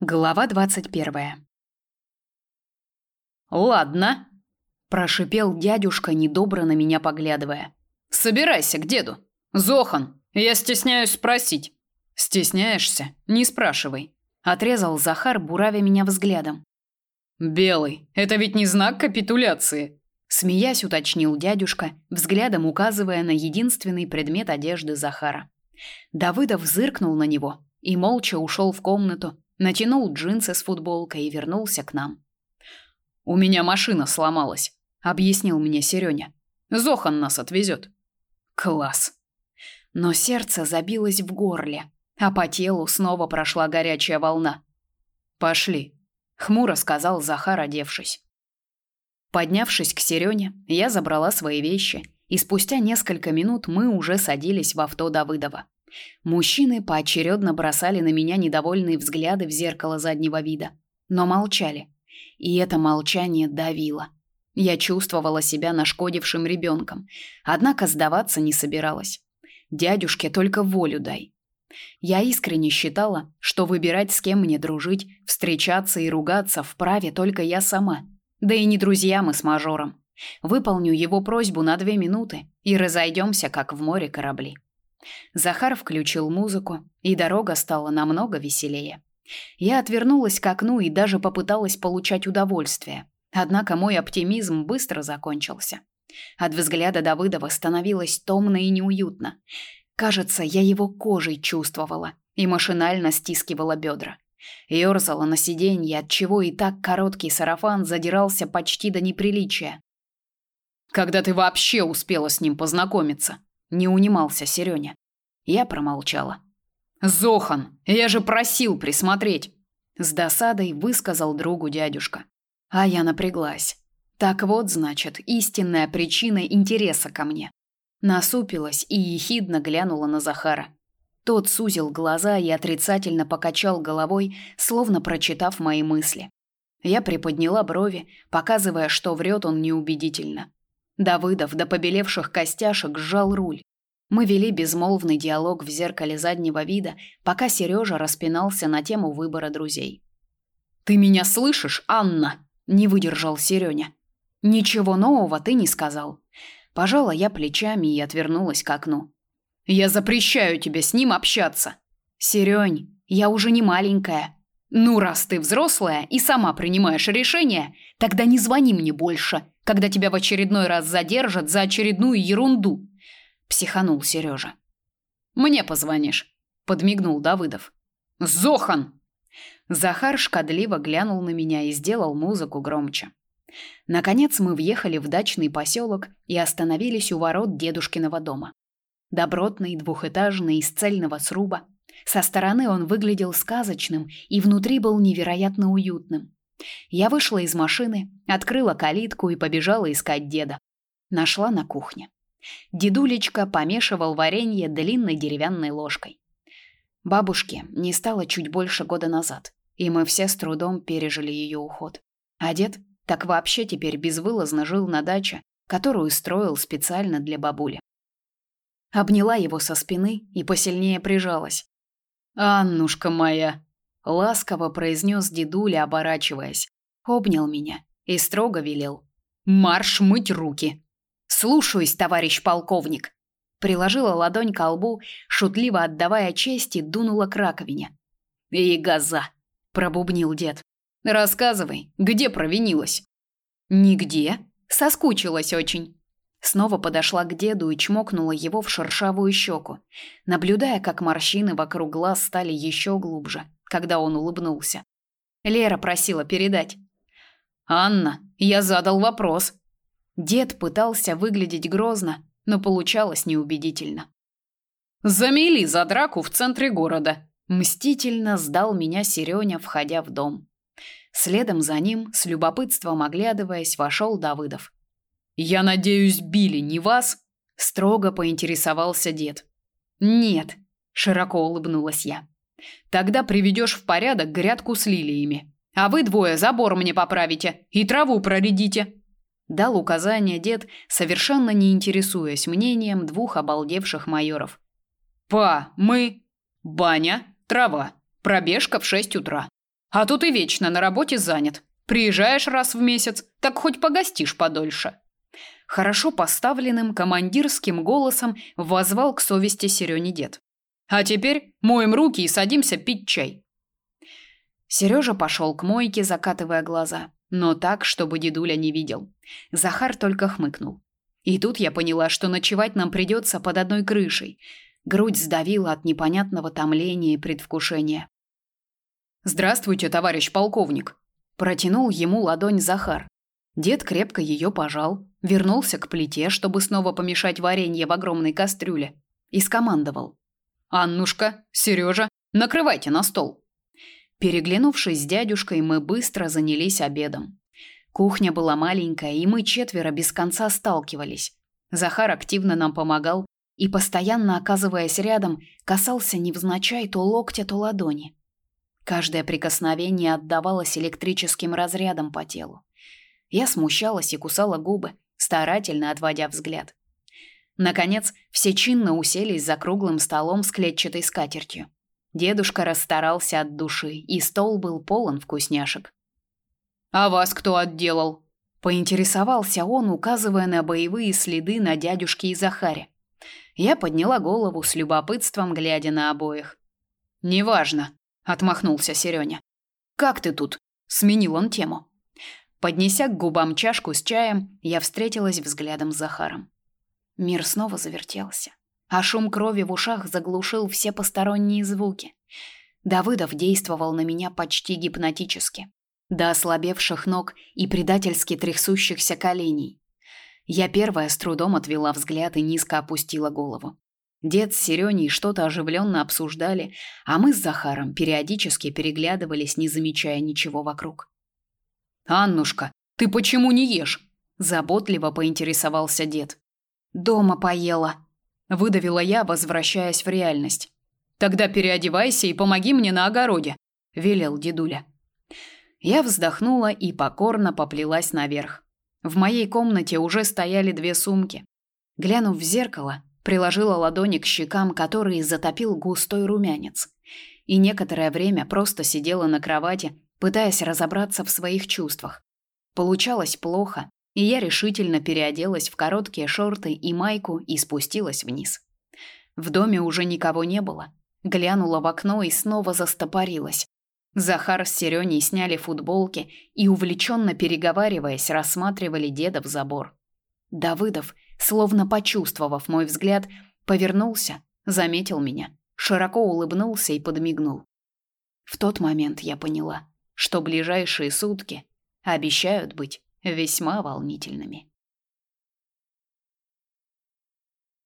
Глава двадцать первая. Ладно, прошипел дядюшка, недобро на меня поглядывая. Собирайся к деду. Зохан, я стесняюсь спросить. Стесняешься? Не спрашивай, отрезал Захар, буравя меня взглядом. Белый это ведь не знак капитуляции, смеясь, уточнил дядюшка, взглядом указывая на единственный предмет одежды Захара. Давыдов зыркнул на него и молча ушел в комнату, натянул джинсы с футболкой и вернулся к нам. У меня машина сломалась, объяснил мне Серёня. Зохан нас отвезет. Класс. Но сердце забилось в горле, а по телу снова прошла горячая волна. Пошли, хмуро сказал Захар, одевшись. Поднявшись к Серёне, я забрала свои вещи, и спустя несколько минут мы уже садились в авто Давыдова. Мужчины поочередно бросали на меня недовольные взгляды в зеркало заднего вида, но молчали. И это молчание давило. Я чувствовала себя нашкодившим ребенком, однако сдаваться не собиралась. Дядюшке только волю дай. Я искренне считала, что выбирать с кем мне дружить, встречаться и ругаться вправе только я сама. Да и не друзья мы с мажором. Выполню его просьбу на две минуты и разойдемся, как в море корабли. Захар включил музыку, и дорога стала намного веселее. Я отвернулась к окну и даже попыталась получать удовольствие. Однако мой оптимизм быстро закончился. От взгляда Давыдова становилось томно и неуютно. Кажется, я его кожей чувствовала и машинально стискивала бедра. Ёрзала на сиденье, отчего и так короткий сарафан задирался почти до неприличия. «Когда ты вообще успела с ним познакомиться?» Не унимался Серёня. Я промолчала. «Зохан, я же просил присмотреть!» С досадой высказал другу дядюшка. А я напряглась. Так вот, значит, истинная причина интереса ко мне. Насупилась и ехидно глянула на Захара. Тот сузил глаза и отрицательно покачал головой, словно прочитав мои мысли. Я приподняла брови, показывая, что врет он неубедительно. Давыдов до побелевших костяшек сжал руль. Мы вели безмолвный диалог в зеркале заднего вида, пока Сережа распинался на тему выбора друзей. «Ты меня слышишь, Анна?» – не выдержал Серёня. «Ничего нового ты не сказал». Пожала я плечами и отвернулась к окну. «Я запрещаю тебе с ним общаться». «Серёнь, я уже не маленькая». «Ну, раз ты взрослая и сама принимаешь решение, тогда не звони мне больше когда тебя в очередной раз задержат за очередную ерунду, психанул Сережа. Мне позвонишь, подмигнул Давыдов. Зохан. Захар шкодливо глянул на меня и сделал музыку громче. Наконец мы въехали в дачный поселок и остановились у ворот дедушкиного дома. Добротный, двухэтажный, из цельного сруба. Со стороны он выглядел сказочным и внутри был невероятно уютным. Я вышла из машины, открыла калитку и побежала искать деда. Нашла на кухне. Дедулечка помешивал варенье длинной деревянной ложкой. Бабушке не стало чуть больше года назад, и мы все с трудом пережили ее уход. А дед так вообще теперь безвылазно жил на даче, которую строил специально для бабули. Обняла его со спины и посильнее прижалась. «Аннушка моя!» ласково произнес дедуля, оборачиваясь. Обнял меня и строго велел: "Марш мыть руки". "Слушаюсь, товарищ полковник". Приложила ладонь к лбу, шутливо отдавая честь и дунула к раковине. "И газа", пробубнил дед. "Рассказывай, где провинилась?" "Нигде, соскучилась очень". Снова подошла к деду и чмокнула его в шершавую щеку, наблюдая, как морщины вокруг глаз стали еще глубже когда он улыбнулся. Лера просила передать. «Анна, я задал вопрос». Дед пытался выглядеть грозно, но получалось неубедительно. «Замели за драку в центре города», – мстительно сдал меня Серёня, входя в дом. Следом за ним, с любопытством оглядываясь, вошел Давыдов. «Я надеюсь, били не вас?» – строго поинтересовался дед. «Нет», – широко улыбнулась я. Тогда приведешь в порядок грядку с лилиями. А вы двое забор мне поправите и траву проредите. Дал указание дед, совершенно не интересуясь мнением двух обалдевших майоров. Па, мы, баня, трава, пробежка в шесть утра. А тут и вечно на работе занят. Приезжаешь раз в месяц, так хоть погостишь подольше. Хорошо поставленным командирским голосом возвал к совести Серёне дед. А теперь моем руки и садимся пить чай. Сережа пошел к мойке, закатывая глаза, но так, чтобы дедуля не видел. Захар только хмыкнул. И тут я поняла, что ночевать нам придется под одной крышей. Грудь сдавила от непонятного томления и предвкушения. Здравствуйте, товарищ полковник, протянул ему ладонь Захар. Дед крепко ее пожал, вернулся к плите, чтобы снова помешать варенье в огромной кастрюле, и скомандовал: "Аннушка, Сережа, накрывайте на стол". Переглянувшись с дядюшкой, мы быстро занялись обедом. Кухня была маленькая, и мы четверо без конца сталкивались. Захар активно нам помогал и постоянно оказываясь рядом, касался невзначай то локтя, то ладони. Каждое прикосновение отдавалось электрическим разрядом по телу. Я смущалась и кусала губы, старательно отводя взгляд. Наконец, все чинно уселись за круглым столом с клетчатой скатертью. Дедушка расстарался от души, и стол был полон вкусняшек. «А вас кто отделал?» – поинтересовался он, указывая на боевые следы на дядюшке и Захаре. Я подняла голову с любопытством, глядя на обоих. «Неважно», отмахнулся Серёня. Как ты тут? сменил он тему. Поднеся к губам чашку с чаем, я встретилась взглядом с Захаром. Мир снова завертелся, а шум крови в ушах заглушил все посторонние звуки. Давыдов действовал на меня почти гипнотически, до ослабевших ног и предательски трясущихся коленей. Я первая с трудом отвела взгляд и низко опустила голову. Дед с Серёней что-то оживленно обсуждали, а мы с Захаром периодически переглядывались, не замечая ничего вокруг. «Аннушка, ты почему не ешь?» – заботливо поинтересовался дед. «Дома поела», – выдавила я, возвращаясь в реальность. «Тогда переодевайся и помоги мне на огороде», – велел дедуля. Я вздохнула и покорно поплелась наверх. В моей комнате уже стояли две сумки. Глянув в зеркало, приложила ладони к щекам, которые затопил густой румянец, и некоторое время просто сидела на кровати, пытаясь разобраться в своих чувствах. Получалось плохо, и я решительно переоделась в короткие шорты и майку и спустилась вниз. В доме уже никого не было. Глянула в окно и снова застопорилась. Захар с Серёней сняли футболки и, увлеченно переговариваясь, рассматривали деда в забор. Давыдов – словно почувствовав мой взгляд, повернулся, заметил меня, широко улыбнулся и подмигнул. В тот момент я поняла, что ближайшие сутки обещают быть весьма волнительными.